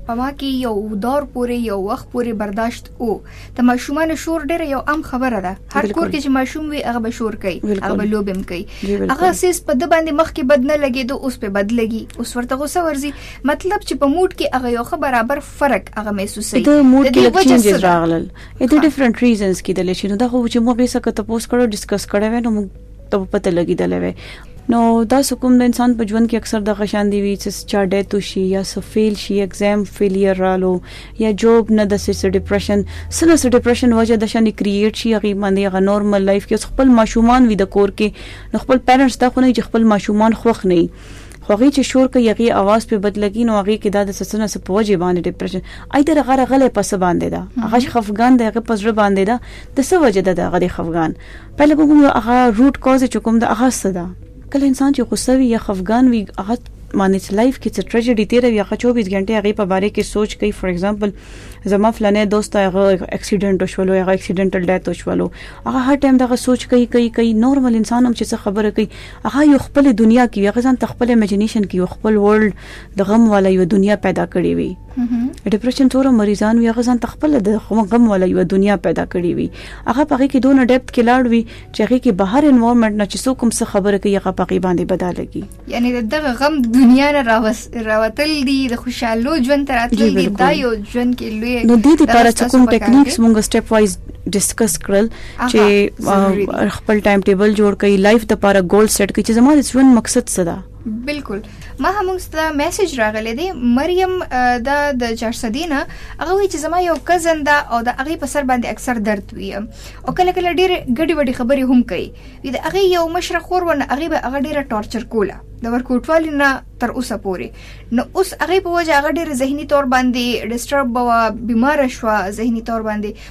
په ما کې یو دور پورې یو وخت پورې برداشت او د ماشومان شور ډېر یو عام خبره ده هر کور کې چې ماشوم وي هغه به شور کوي هغه به لوبم کوي هغه سیس په د باندې مخ کې بد نه لګي دو اوس په بد لګي اوس ورته غوسه ورزي مطلب چې په موډ کې هغه یو خبر برابر فرق هغه محسوسي د موډ کې چینجز راغلل اې د ډیفرنٹ ریزنز کې د لشي نو دا خو چې موږ یې سکه ته پوس کړو ډیسکس کړو نو موږ ته پته لګیدل وي نو دا سکوم د انسان په ژوند کې اکثر د غشان دی وی چې چا ډیت شي یا سفیل شي ایگزام فیلیر رالو یا جوب نه د سس ډیپریشن سنه سس ډیپریشن وجه د شان کریټ شي غي باندې غ نورمال لایف کې خپل ماشومان وي د کور کې خپل پیرنټس دا خو نه چې خپل ماشومان خوخ نه خو هغه چې شور کوي هغه اواز په بد لګي نو هغه کې دا د سسنه څه په وجه باندې ډیپریشن اې در غره غلې په څه باندې دا هغه خفګان دی هغه پزړه باندې دا د څه وجه ده هغه خفګان په لګو موږ هغه روټ کاز چې کوم د هغه څه ده کله انسان چې غوسه وي یا خفګان وي هغه باندې چې لایف کې څه ټریجډي تیر وي هغه 24 غنټه هغه په باره کې سوچ کوي فور ایگزامپل زما فلانه دوست هغه اکسیډنټ وشولو هغه اکسیډنټل ډیث وشولو هغه هر ټایم دا سوچ کوي کوي کوي نورمال انسان هم چې څه خبره کوي هغه يو خپل دنيا کې هغه ځان تخپل امیجنیشن کې یو خپل ورلد د غم والا یو دنیا پیدا کړی وي ډیپریشن تور مریضان وي هغه ځان تخپل د غم والا یو دنیا پیدا کړی وي هغه پغې کې دونه ډیپت کې لاړ وي چې هغه کې بهر انوایرنمنت نه چې څوک هم څه خبره کوي هغه پغې باندې بدلږي یعنی دغه غم د دنیا نه راوس راوتل دي د خوشاله ژوند تر اتل دي دا یو ژوند کې لوی نو د دې لپاره چې کوم ټیکنیکس مونږ سټپ وایز ډیسکس کړل چې خپل ټایم ټیبل جوړ کړي لایف د لپاره ګول سیټ کړي چې زموږ د ژوند مقصد څه ده بالکل ما هم ستاسو میسج راغلی دی مریم دا د چارسدینه هغه وی چې زما یو کزن دا او د هغه په سر باندې اکثر درد وی او کله کله ډیر ګډي وډي خبرې هم کوي د هغه یو مشر خور ونه هغه به هغه ډیره ټارچر کوله د ورکوټوالي نه تر اوسه پورې نو اوس هغه په وجه هغه ډیر زهني تور باندې ډیسټرب بوا بیمار شو زهني تور باندې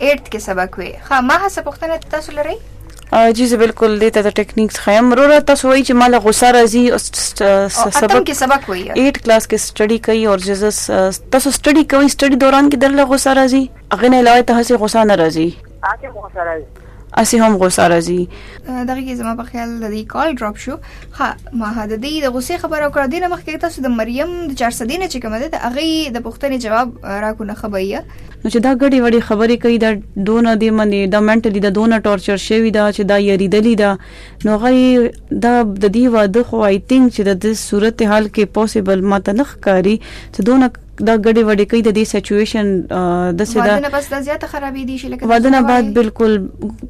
ایټ کې سبق وي ها ما هڅه پوښتنه تاسو لرئ جی زه بالکل دې ته د ټیکنیکس خیم وروره تاسو وایي چې مال غوسه راځي او سبق کې سبق وایي 8 کلاس کې سټڈی کوي او جزس تاسو سټڈی کوي سټڈی دوران کې درله غوسه راځي اغه نه علاوه ته هسه غوسه نه راځي تاسو غوسه راځي اسی هم غوسه راځي دغه کې زما په خیال د دې کال ډراپ شو ها ما د دې د غوسه خبر او کړ دینه مخکې تاسو د مریم د 400 دینه چې کوم ده د اغه د پښتنې جواب راکو نه خبریا نو چې دا غړي وړي خبرې کوي دا دونه دی منی دا منټلی دا دونه ټورچر شوی دا چې دا یریدلی دا نو غي دا د دې واده خو آی تینک چې د صورت حال کې پوسیبل ماته نخ کاری چې دونه دا ګډي وډي کوي د دې سچويشن د سدا وادنه بس د زیاته خرابې دي شي لکه وادنه بعد بالکل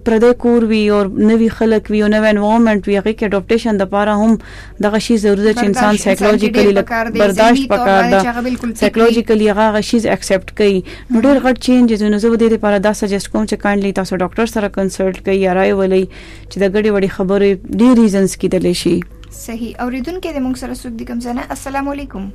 پردې کور وی او نوی خلک وی او نوې انوایرنمنت وی هغه کې اډاپټیشن د پاره هم دغه شی ضرورت چې انسان سایکولوژیکلی برداشت پکار ده سایکولوژیکلی هغه شی اکسپټ کوي نو ډېر غټ چینجز نو زه دې لپاره دا سجست کوم چې کاینډلی تاسو ډاکټر سره کنسلټ کوي یا راي ولي چې د ګډي وډي خبرې ډېر ریزنز کې دلې شي صحیح اوریدونکو د موږ سره سوګ دي کوم ځنه السلام علیکم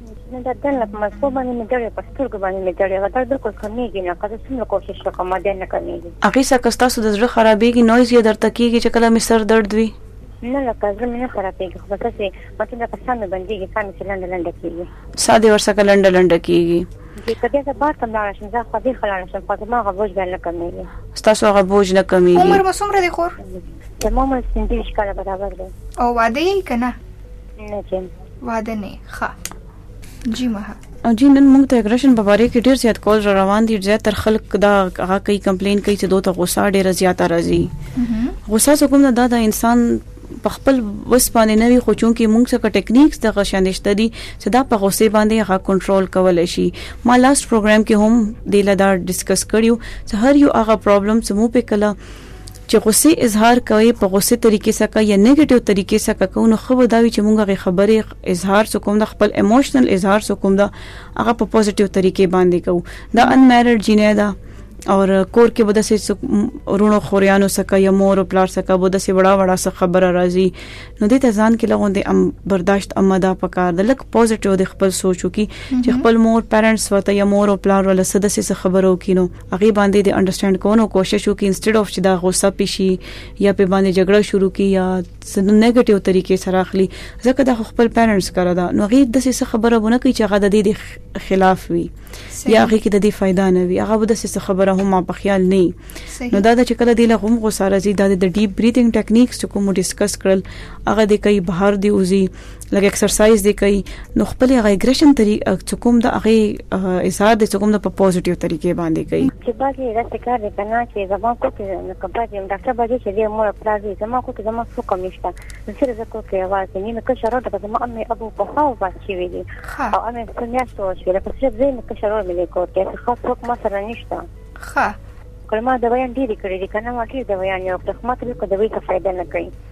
نو دا دنه په مذکو باندې مې دړې په سترګو باندې مې دړې غدر بالکل کمیږي نه که زه څومره کوشش وکړم بیا نه کمیږي هغې سره که ستاسو د زړه خرابیږي نویز یې درته کیږي چې کله مې سر درد وي نه لکه زړه مې نه خرابیږي خو بس هسې مطلب لکه ساه مې بندیږي ساه مې چې لنډه لنډه کیږي ساه دې ورڅخه لنډه لنډه کیږي چې که بیا زه بار ته لاړه شم زه خو دې خلاړه شم خو زما هغه بوج بیا نه کمیږي ستاسو هغه بوج نه کمیږي عمر مو څومره دی خور زما عمر پنځه ویشت کاله برابر دی او واده یې که نه نه چې واده نه ښه جی مه او جی نن موږ ته اګریشن په باره کې ډیر زیات کول را روان دي زیات تر خلک دا هغه کوي کمپلین کوي چې دوی ته غوسه ډیره زیاته راځي غوسه څه کوم نه دا د انسان په خپل وس باندې نه وي خو چونکی موږ څخه ټیکنیکس د غشندشته دي چې دا په غوسه باندې هغه کنټرول کول شي ما لاست پروګرام کې هم د لدا ډیسکس کړیو چې هر یو هغه پرابلم چې مو په کله چې غصې اظهار کوې په غصې طریقې څخه یا نګټیو طریقې څخه کوو نو ښه به دا وي چې مونږ هغې خبرې اظهار څه کوم ده خپل ایموشنل اظهار څه کوم ده هغه په پوزټیو طریقې باندې کوو دا ان میرډ جینې ده او کور کې به د سې رونو خوريانو سکه یا مور او پلار سکه به د سې وړا وړا سره خبره راځي نو د تزان کې لغون د ام برداشت امدا پکار د لک پوزټیو د خپل سوچو کې چې خپل مور پیرنټس وته یا مور او پلار ول سره د سې خبرو کینو هغه باندې د انډرستاند کولو کوشش وکړي انسټډ اف چې دا غوسه پېشي یا په باندې جګړه شروع کی یا سن نیگیټیو طریقې سره اخلي ځکه دا خپل پیرنټس کړه دا نو غیر د څه خبره ونه کوي چې هغه د دې خلاف وي یا هغه کې د دې فائدہ نه وي هغه د څه خبره هم په خیال نه نو دا چې کله د لغوم غوسه راځي دا د ډیپ بریثینګ ټیکنیکس چې کوم ډیسکس کړل هغه د کوي بهر دی اوزي لګ ایکسرسایز دی کوي نو خپل هغه اګریشن طریقه چې کوم د هغه اظهار د کوم د په پوزټیو طریقې باندې کوي چې باجی دا څکار دی کنه چې زما کو کې نو کبا چې ډاکټر باجی چې دی مور پلازي زما کو کې زما څو کم نشته نو سره زکو کې आवाज دی نو که شرو د زما امي ابو په خو واس چې وی دي او امي سنیا شو چې لکه چې زه نو که شرو ملي کوټه څه خاص څوک ما سره نشته ښه کله ما د ویان ډیری کړی دي کنه ما ډیر د ویان یو خدمت وکړ د وی څه فائدہ نه کوي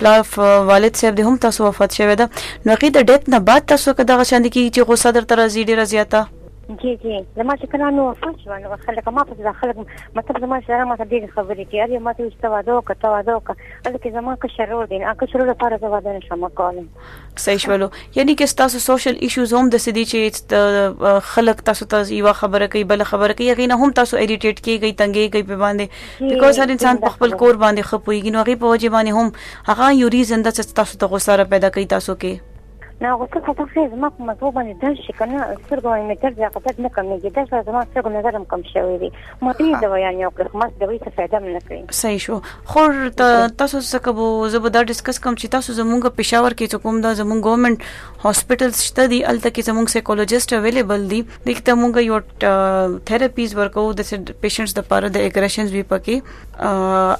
پلاف والد صاحب دې هم تاسو وفات شوی ده نو هغه د ډیت نه بعد تاسو که دغه شاندې کې چې غوسه درته راځي ډیره زیاته جی جی زما چې کله نو وفات شو نو خلک ما په ځا خلک مطلب زما سره ما ته ډېر خبرې کوي اړ ما ته وسته واده وکړه واده وکړه الکه زما کشر ور دي اګه شروع لپاره زه واده نشم کولای صحیح شولو یعنی کې تاسو سوشل ایشوز هم د سدي چې خلک تاسو ته یو خبره کوي بل خبره کوي غي نه هم تاسو اډیټیټ کیږي تنګي کوي په باندې بیکوز هر انسان په خپل کور باندې خپويږي نو غي په وجه باندې هم هغه یو ریزن د تاسو ته غوسه پیدا کوي تاسو کې نه غوسه خو ته خیر ما کومه ځو باندې د شي کنه سترګو مې تر ځکه تر نه کمېږي دا زما څه نظر هم کم شوی دی ما دې د ویان یو کړ ما د وی څه فائدہ نه کړی صحیح شو خو تاسو څه کوو زه به دا ډیسکس کوم چې تاسو زمونږ پېښور کې چې کوم دا زمونږ ګورنمنت هاسپټلز شته دي الته کې زمونږ سایکولوژیست اویلیبل دي دغه موږ یو تھراپیز ورکو د پیشنټس د پاره د اګریشنز وی پکې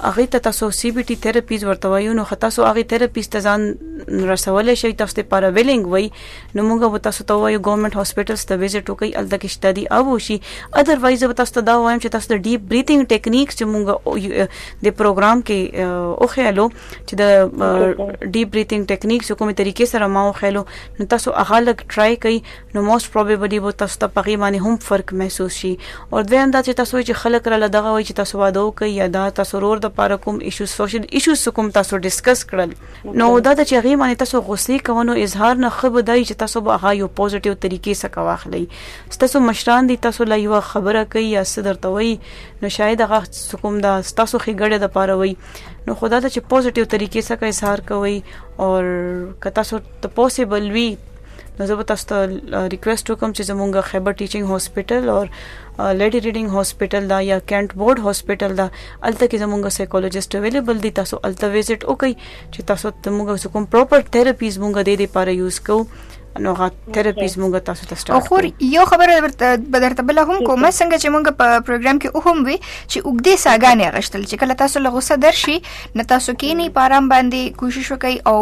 هغه ته تاسو سی بي ټي تھراپیز ورته وایو نو خطا سو هغه تھراپیز ته ځان رسول شي تاسو ته پاره ویلینګ وای نو موږ به تاسو ته وایو ګورنمنت هاسپټلز ته وزټ وکړئ الته کې شته دي او وشي اذروایز به تاسو ته دا وایم چې تاسو د ډیپ بریثینګ ټیکنیکس چې موږ د پروګرام کې او خېلو چې د ډیپ بریثینګ ټیکنیکس کومه طریقې سره ما او خېلو نو تاسو هغه لګ ټرای کړئ نو موست پروببلی به تاسو ته پغې باندې هم فرق محسوس شي او دویم دا چې تاسو چې خلک را لدغه وي چې تاسو واده وکړئ یا دا تاسو رور د پاره کوم ایشوز سوشل ایشوز کوم تاسو ډیسکس کړل نو دا ده چې هغې باندې تاسو غصې کوه نو اظهار نه ښه به دا وي چې تاسو به هغه یو پوزیټیو طریقې څخه واخلئ ستاسو مشران دي تاسو له یوه خبره کوي یا څه درته وایي نو شاید هغه څه کوم دا ستاسو ښېګړې دپاره وایي نو خو دا ده چې پوزیټیو طریقې څخه اظهار کوئ او که تاسو ته پوسیبل وي نو زه به تاسو ته ریکوست وکم چې زمونږ خیبر ټیچینګ هاسپټل او لیډي ریډینګ هاسپټل دا یا کینټ بورډ هاسپټل دا الته کې زمونږ سایکولوژیست اویلیبل دي تاسو الته وزټ وکړئ چې تاسو ته موږ کوم پراپر تھراپیز موږ د دې لپاره یوز کوو نو غا تھراپیز موږ تاسو ته سٹارټ خو یو خبره ورته بدرته بل هم کومه څنګه چې موږ په پروګرام کې هم وی چې وګدې ساګانې غشتل چې کله تاسو له غوسه درشي نه تاسو کې نه پارام باندې کوشش وکړي او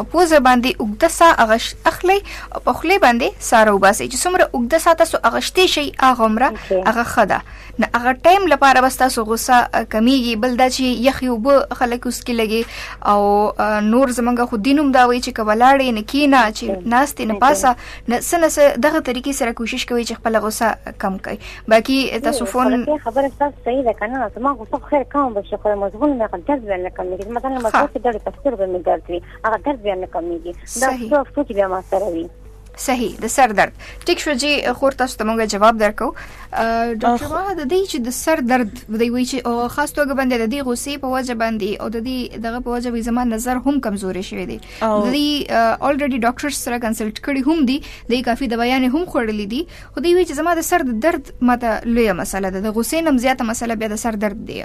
په پوزه باندې وګد سا اغش اخلي او په خله باندې سارو باسي چې څومره وګد سا تاسو اغشتي شي اغه عمره اغه خدا نه هغه ټایم لپاره بس تاسو غوسه کمیږي بل دا چې یخ یو به خلک اوس کې لګي او نور زمونږ خو دینوم دا وایي چې کولاړې نه کینا چې ناستې نه پاسه نه سنس دغه طریقې سره کوشش کوي چې خپل غوسه کم کړي باقي تاسو فون خبره تاسو صحیح ده کنه تاسو ما غوسه خیر کوم به شکر مزغون مې غل درد بیان کم دي مثلا مزغون کې ډېر پستر به مې درد وي هغه درد بیان کم دي دا څه څه بیا ما سره وي صحیح د سر درد ټیک شو جی خور تاسو ته مونږه جواب درکو ډاکټر واه د دې چې د سر درد د وی چې او خاص توګه باندې د دې غوسې په وجه باندې او د دې دغه په وجه وی زما نظر هم کمزوري شوی دی د دې الریډي ډاکټر سره کنسلټ کړي هم دي د کافي دوايانې هم خوړلې دي خو دې وی چې زما د سر درد ماته لویه مسله ده د غوسې نم زیاته مسله بیا د سر درد دی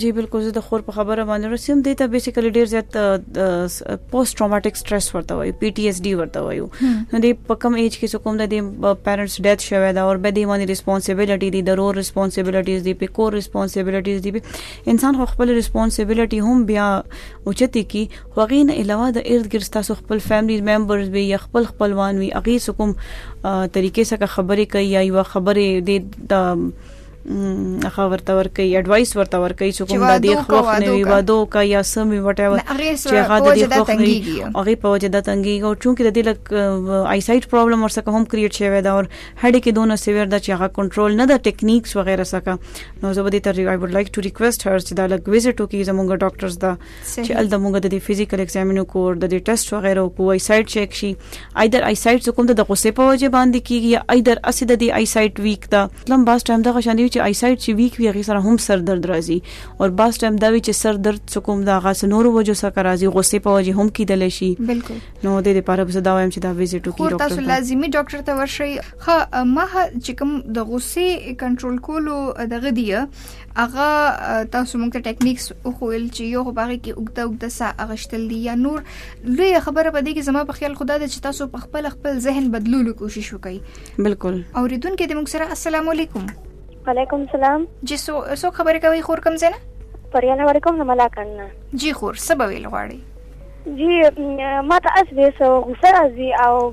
جی بالکل زه د خور په خبره باندې رسیم دی ته بیسیکلی ډیر زیات پوسټ ټروماټیک سټرس ورته وایي پی ټی اس ډي ورته وایي نو د په کم ایج کې کوم د پیرنټس ډیث شوه دا او به دی باندې ریسپانسیبিলিټي دي د رور ریسپانسیبিলিټیز دي په کور ریسپانسیبিলিټیز دي انسان خو خپل ریسپانسیبিলিټي هم بیا اوچتي کی خوغین علاوه د ارد ګرد تاسو خپل فیملی ممبرز وي یا خپل خپلوان وي اغه سکم طریقې سره خبرې کوي یا یو خبرې د هغه ورته ورکي اډوایس ورته ورکي چې کوم د دې خوښ نه وي وادو کا یا سم وي وټ ایور چې هغه د دې خوښ نه وي هغه په وجه د تنګي او چونکه د دې لک آی سایټ پرابلم ور سره هم کریټ شوی دا او هډې کې دونه سیویر دا چې هغه کنټرول نه د ټیکنیکس وغیرہ سره نو زه به دې ته آی وډ لایک ټو ریکوست هر چې دا لک وزټ وکي زمونږ ډاکټرز دا چې ال د موږ د فزیکل ایگزامینو کور د ټیسټ وغیرہ او کوی سایټ چیک شي ایدر آی سایټ کوم د غصه په وجه باندې کیږي یا ایدر اسید د آی سایټ ویک دا لم باس ټایم دغه شان دی چې آی سایټ چې ویک وی غي سره هم سر درد راځي او باس ټایم دا وی چې سر درد کوم دا غاس نور وجو سره راځي غصه په وجه هم کیدل شي بالکل نو د دې لپاره به دا وایم چې دا ویزټ وکړي ډاکټر تاسو لازمي ډاکټر ته ورشي خو ما چې کوم د غصه کنټرول کولو دغه دی هغه تاسو موږ ته ټیکنیکس خو ول چې یو خو باغې کې اوګدا اوګدا سا اغشتل دي یا نور لوی خبره پدې کې زما په خیال خدا د چې تاسو په خپل خپل ذهن بدلولو کوشش وکړي بالکل اوریدونکو د موږ سره السلام علیکم وعلیکم السلام جی سو سو خبرې کوي خور کم زنه پریا نه وړکم نه ملا کنه جی خور سبا ویل غواړي جی ما ته اس به سو غوسه راځي او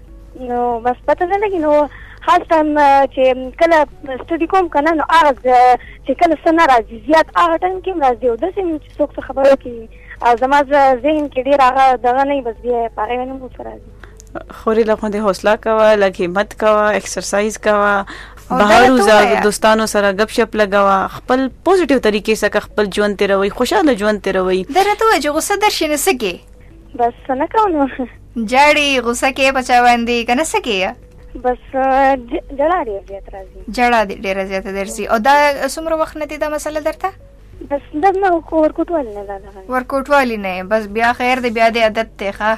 نو بس پته نه لګي نو هلته چې کله سټډي کوم که نه نو هغه چې کله څه نه راځي زیات هغه ټایم کې هم راځي او داسې هم چې څوک څه خبره کوي او زما ذهن کې ډېر هغه دغه نه وي بس بیا په هغې نه هم څه راځي خورې له خوندې حوصله کوه لږ همت کوه اکسرسایز کوه بهر وځه دوستانو سره غب شپ لګوا خپل پوزټیو طریقې سره خپل ژوند تیروي خوشاله ژوند تیروي درته وځي غوسه درشي نه سګي بس څه نه کوم نو جاړي غوسه کې په چا باندې کنه څه کې بس جړا ډیر زیات راځي جړا ډیر زیات درځي او دا څومره وخت نه دی دا مسله درته بس دغه نه ورکوټوال نه دا ورکوټوال نه بس بیا خیر دی بیا د عادت ته ښه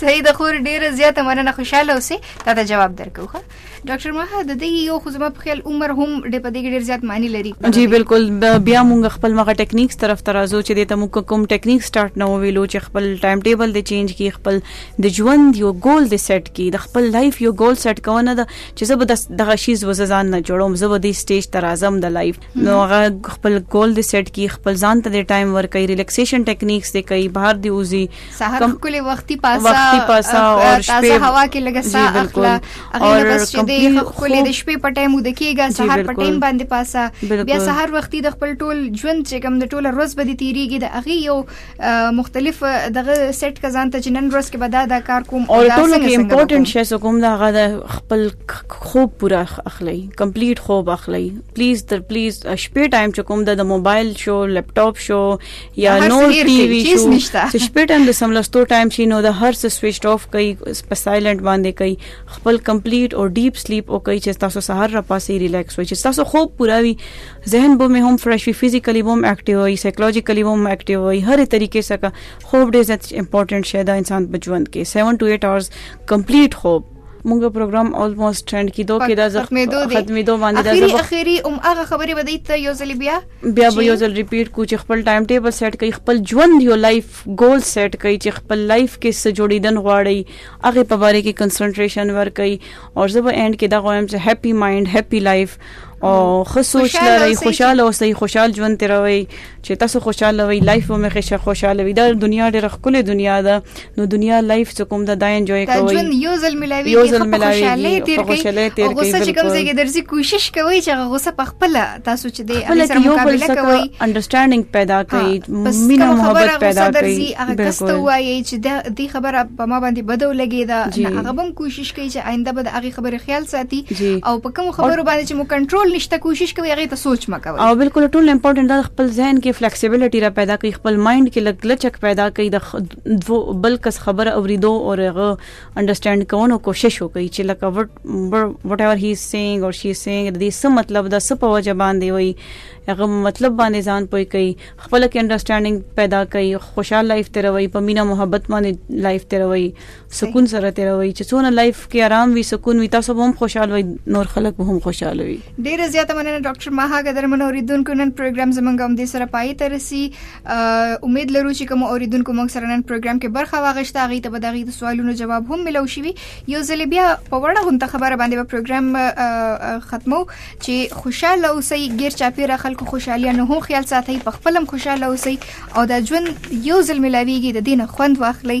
صحیح د خور ډیره زیاته مننه خوشاله اوسې دا ته جواب درکو ښه ډاکټر ما د دې یو خو زما په خیال عمر هم د په دې ډیر زیات معنی لري جی بالکل بیا مونږ خپل مغه ټیکنیکس طرف ته راځو چې د تمو کوم ټیکنیک سٹارټ نو ویلو چې خپل ټایم ټیبل د چینج کی خپل د ژوند یو ګول د سیټ کی د خپل لایف یو ګول سیټ کونه ده چې زه به دغه شیز وززان نه جوړوم زه به دې سټیج تر اعظم د لایف نو هغه خپل ګول دی سیټ کی خپل ځان ته د ټایم ور کوي ریلیکسیشن ټیکنیکس دی کوي بهر دی اوزي کم کله وختي پاسا وختي پاسا او شپه هوا کې لګه سا اخلا هغه بس چې دی خپل د شپې په ټایم ود کیږي سحر په ټایم باندې پاسا بیا سحر وختي د خپل ټول ژوند چې کم د ټول ورځ به دی تیریږي د هغه یو مختلف دغه سیټ کزان ته جنن ورس کې بدا دا کار کوم او ټول کې امپورټنت شې سو کوم دا غا خپل خوب پورا اخلي کمپلیټ خوب اخلي پلیز تر پلیز شپې ټایم چې کوم د موبایل شو لپټاپ شو یا نو ټي وي شو چې شپې ټایم د سملستو ټایم شي نو د هر څه سويچ اف کوي په سایلنت باندې کوي خپل کمپلیټ او ډیپ سلیپ او کوي چې تاسو سهار را پاسې ریلیکس وي چې تاسو خوب پورا وي ذهن به مې هم فرش وي فزیکلی به هم اکټیو وي سایکولوژیکلی به هم اکټیو وي هرې طریقې څخه خوب ډېر زیات امپورټنټ شی دا انسان په ژوند کې 7 ټو 8 اورز کمپلیټ خوب مونږ پروګرام اولموست ټرند کیدو کې دا زخم ختمېدو باندې دا اخیری اخیری ام هغه خبرې بدای ته یو ځل بیا بیا به یو ځل ریپیټ کو چې خپل ټایم ټیبل سیټ کړئ خپل ژوند یو لایف ګول سیټ کړئ چې خپل لایف کې څه جوړیدن غواړئ هغه په باره کې کنسنټریشن ورکړئ او زه به اند کې دا غوایم چې هپی مایند هپی لایف او خصوص لري خوشاله اوسئ خوشاله ژوند تیروي چې تاسو خوشاله وي لایف مو مخه خوشاله وي دا دنیا ډېر خپل دنیا ده نو دنیا لایف څه کوم دا دای انجوای کوي ژوند یو ځل ملاوي یو ځل ملاوي تیر خوشاله تیر کوي غوسه چې کوم ځای کې درځي کوشش کوي چې غوسه په خپل تاسو چې دی هغه سره مقابله کوي انډرستانډینګ پیدا کوي مینا محبت پیدا کوي هغه کس ته وایي چې د دې خبره په ما باندې بدو لګي دا هغه هم کوشش کوي چې آینده به د هغه خبره خیال ساتي او په کوم خبرو باندې چې مو کنټرول نشته کوشش کوي هغه ته سوچ مکوي او بالکل ټول امپورټنت دا خپل ذهن کې فلیکسیبিলিټی را پیدا کوي خپل مایند کې لګ لچک پیدا کوي د بل کس خبره اوریدو او هغه انډرستاند کوونو کوشش وکړي چې لکه وټ ایور هی سینګ اور شی سینګ د دې څه مطلب دا څه په وجه باندې وي هغه مطلب باندې ځان پوي کوي خپل کې انډرستانډینګ پیدا کوي خوشاله لایف تیروي په مینا محبت باندې لایف تیروي سکون سره تیروي چې څونه لایف کې آرام وي سکون وي تاسو هم خوشاله وي نور خلک هم خوشاله وي ډیر زیاته مننه ډاکټر ماها قدرمن اوریدونکو نن پروګرام زمونږ هم دې سره پای ته رسی امید لرو چې کوم اوریدونکو موږ سره نن پروګرام کې برخه واغښته غي ته به دغه د سوالونو جواب هم ملو شي یو ځل بیا په وړه غونته خبره باندې به پروګرام ختمو چې خوشاله اوسئ غیر چاپیره خلکو خوشاله نه هو خیال ساتي په خپلم خوشاله اوسئ او دا ژوند یو ځل ملاويږي د دین خوند واخلئ